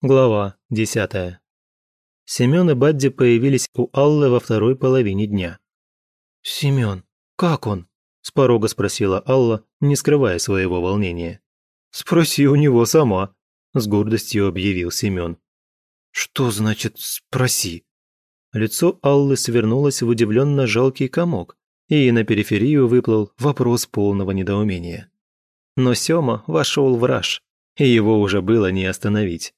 Глава десятая. Семен и Бадди появились у Аллы во второй половине дня. «Семен, как он?» – с порога спросила Алла, не скрывая своего волнения. «Спроси у него сама», – с гордостью объявил Семен. «Что значит «спроси»?» Лицо Аллы свернулось в удивленно жалкий комок, и на периферию выплыл вопрос полного недоумения. Но Сёма вошел в раж, и его уже было не остановить.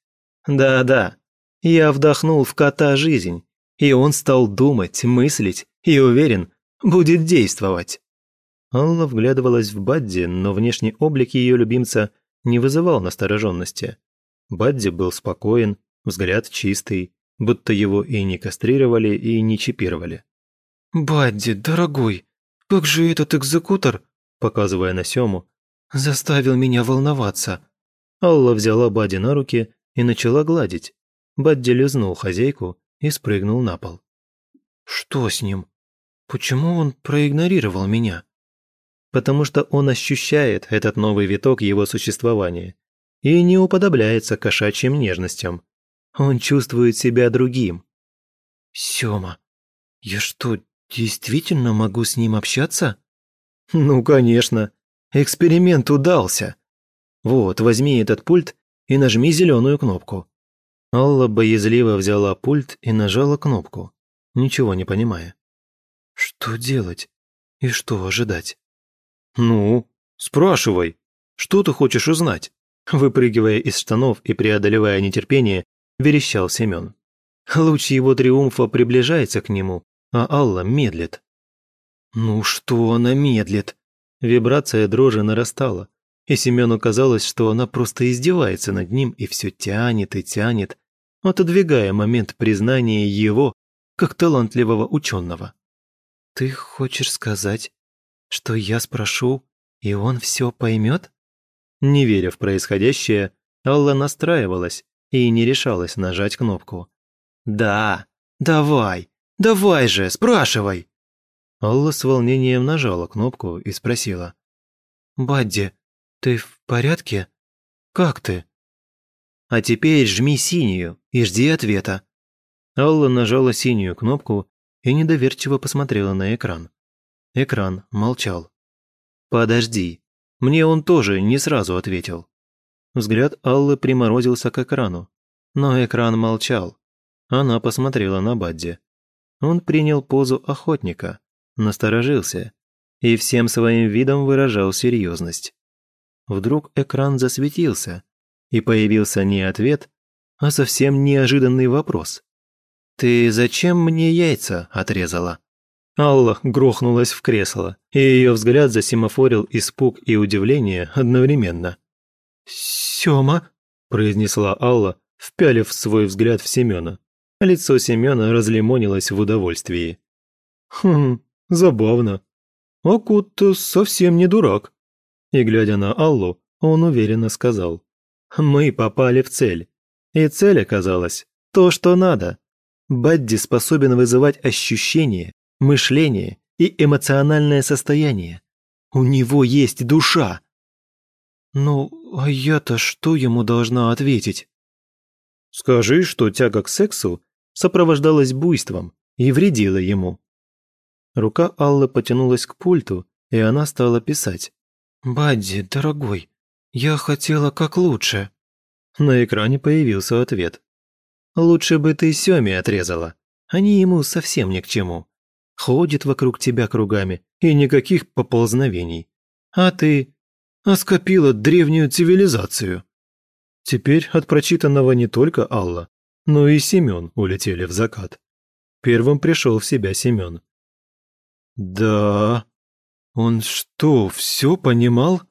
Да-да, я вдохнул в кота жизнь, и он стал думать, мыслить и, уверен, будет действовать. Алла вглядывалась в Бадди, но внешний облик ее любимца не вызывал настороженности. Бадди был спокоен, взгляд чистый, будто его и не кастрировали, и не чипировали. «Бадди, дорогой, как же этот экзекутор?» показывая на Сему, заставил меня волноваться. Алла взяла Бадди на руки и начала гладить. Бадди лизнул хозяйку и спрыгнул на пол. «Что с ним? Почему он проигнорировал меня?» «Потому что он ощущает этот новый виток его существования и не уподобляется кошачьим нежностям. Он чувствует себя другим». «Сёма, я что, действительно могу с ним общаться?» «Ну, конечно. Эксперимент удался. Вот, возьми этот пульт и нажми зеленую кнопку». Алла боязливо взяла пульт и нажала кнопку, ничего не понимая. «Что делать? И что ожидать?» «Ну, спрашивай. Что ты хочешь узнать?» Выпрыгивая из штанов и преодолевая нетерпение, верещал Семен. Луч его триумфа приближается к нему, а Алла медлит. «Ну что она медлит?» Вибрация дрожи нарастала, и Семену казалось, что она просто издевается над ним и все тянет и тянет, отодвигая момент признания его как талантливого ученого. «Ты хочешь сказать, что я спрошу, и он все поймет?» Не веря в происходящее, Алла настраивалась и не решалась нажать кнопку. «Да, давай, давай же, спрашивай!» Алла с волнением нажала кнопку и спросила. «Бадди, «Ты в порядке? Как ты?» «А теперь жми синюю и жди ответа». Алла нажала синюю кнопку и недоверчиво посмотрела на экран. Экран молчал. «Подожди». Мне он тоже не сразу ответил. Взгляд Аллы приморозился к экрану. Но экран молчал. Она посмотрела на Бадди. Он принял позу охотника, насторожился и всем своим видом выражал серьезность. Вдруг экран засветился, и появился не ответ, а совсем неожиданный вопрос. «Ты зачем мне яйца отрезала?» Алла грохнулась в кресло, и ее взгляд засимофорил испуг и удивление одновременно. «Сёма?» – произнесла Алла, впялив свой взгляд в Семена. Лицо Семена разлимонилось в удовольствии. «Хм, забавно. Акут совсем не дурак», и, глядя на Аллу, он уверенно сказал. «Мы попали в цель. И цель оказалась то, что надо. Бадди способен вызывать ощущения, мышление и эмоциональное состояние. У него есть душа». «Ну, а я-то что ему должна ответить?» «Скажи, что тяга к сексу сопровождалась буйством и вредила ему». Рука Аллы потянулась к пульту, и она стала писать. «Бадди, дорогой, я хотела как лучше». На экране появился ответ. «Лучше бы ты Сёме отрезала. Они ему совсем ни к чему. Ходит вокруг тебя кругами, и никаких поползновений. А ты оскопила древнюю цивилизацию». Теперь от прочитанного не только Алла, но и Семён улетели в закат. Первым пришел в себя Семён. «Да, он что, все понимал?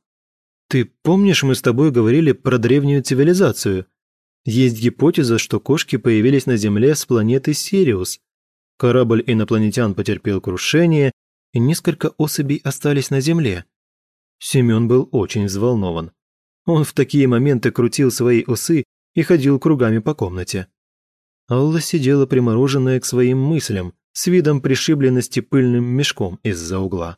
Ты помнишь, мы с тобой говорили про древнюю цивилизацию? Есть гипотеза, что кошки появились на Земле с планеты Сириус. Корабль инопланетян потерпел крушение, и несколько особей остались на Земле. Семен был очень взволнован. Он в такие моменты крутил свои усы и ходил кругами по комнате. Алла сидела примороженная к своим мыслям, с видом пришибленности пыльным мешком из-за угла.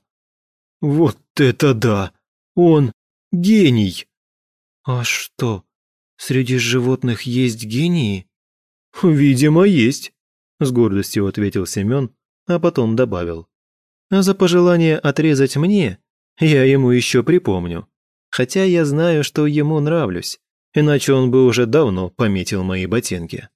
Вот это да! Он гений! А что, Среди животных есть гении?» «Видимо, есть», – с гордостью ответил Семен, а потом добавил. «А за пожелание отрезать мне я ему еще припомню. Хотя я знаю, что ему нравлюсь, иначе он бы уже давно пометил мои ботинки».